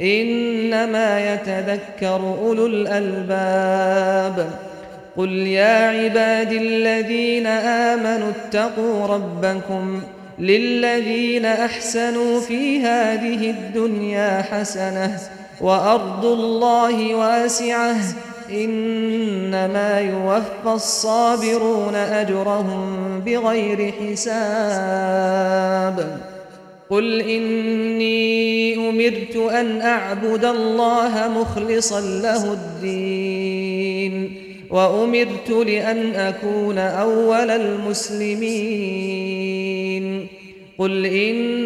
إنما يتذكر أولو الألباب. قل يا عباد الذين آمنوا اتقوا ربكم للذين أحسنوا في هذه الدنيا حسنة وأرض الله واسعة. إنما يوفى الصابرون أجرهم بغير حساب. قل إني أمرت أن أعبد الله مخلصا له الدين وأمرت لأن أكون أول المسلمين قل إني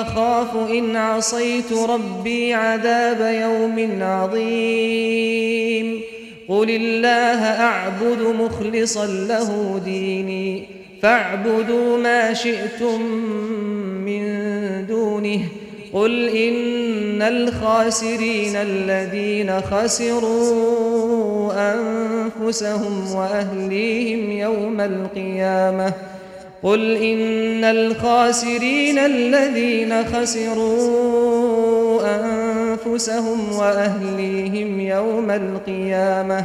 أخاف إن عصيت ربي عذاب يوم عظيم قل الله أعبد مخلصا له ديني فاعبدوا ما شئتم من دونه. قل إن الخاسرين الذين خسروا أنفسهم وأهليهم يوم القيامة. قل إن الخاسرين الذين خسروا أنفسهم وأهليهم يوم القيامة.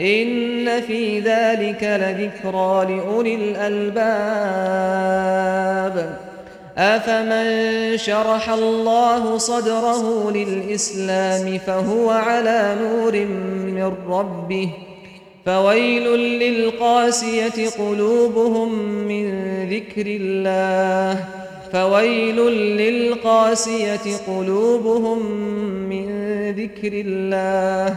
ان في ذلك لذكرى لاولي الالباب افمن شرح الله صدره للاسلام فهو على نور من ربه فويل للقاسيه قلوبهم من ذكر الله فويل للقاسيه قلوبهم من ذكر الله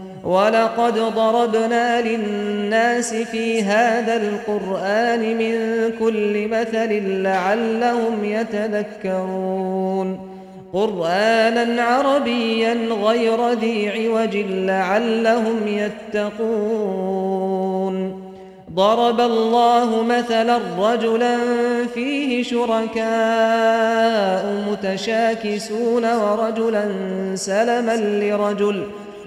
وَلَقَدْ ضَرَبْنَا لِلنَّاسِ فِي هَذَا الْقُرْآنِ مِنْ كُلِّ مَثَلٍ لَعَلَّهُمْ يَتَذَكَّرُونَ. قُرْآنًا عَرَبِيًّا غَيْرَ ذِي عِوَجٍ لَعَلَّهُمْ يَتَّقُونَ. ضَرَبَ اللَّهُ مَثَلًا رَجُلًا فِيهِ شُرَكَاءُ مُتَشَاكِسُونَ وَرَجُلًا سَلَمًا لِرَجُلٍ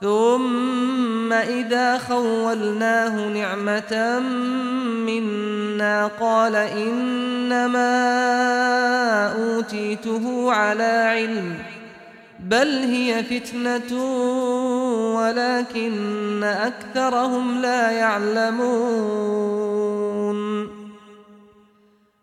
ثم إذا خولناه نعمة منا قال إنما أوتيته على علم بل هي فتنة ولكن أكثرهم لا يعلمون.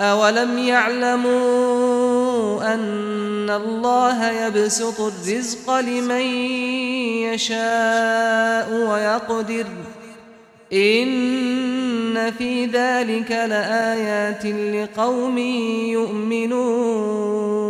اولم يعلموا ان الله يبسط الرزق لمن يشاء ويقدر ان في ذلك لآيات لقوم يؤمنون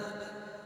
ثم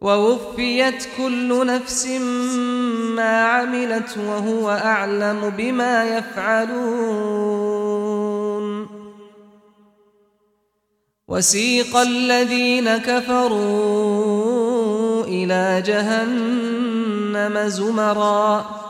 ووفيت كل نفس ما عملت وهو أعلم بما يفعلون. وسيق الذين كفروا إلى جهنم زمرًا.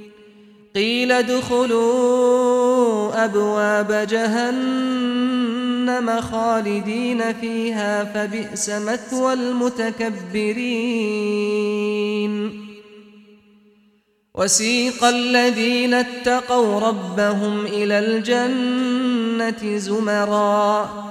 قيل ادخلوا ابواب جهنم خالدين فيها فبئس مثوى المتكبرين وسيق الذين اتقوا ربهم إلى الجنة زمرًا.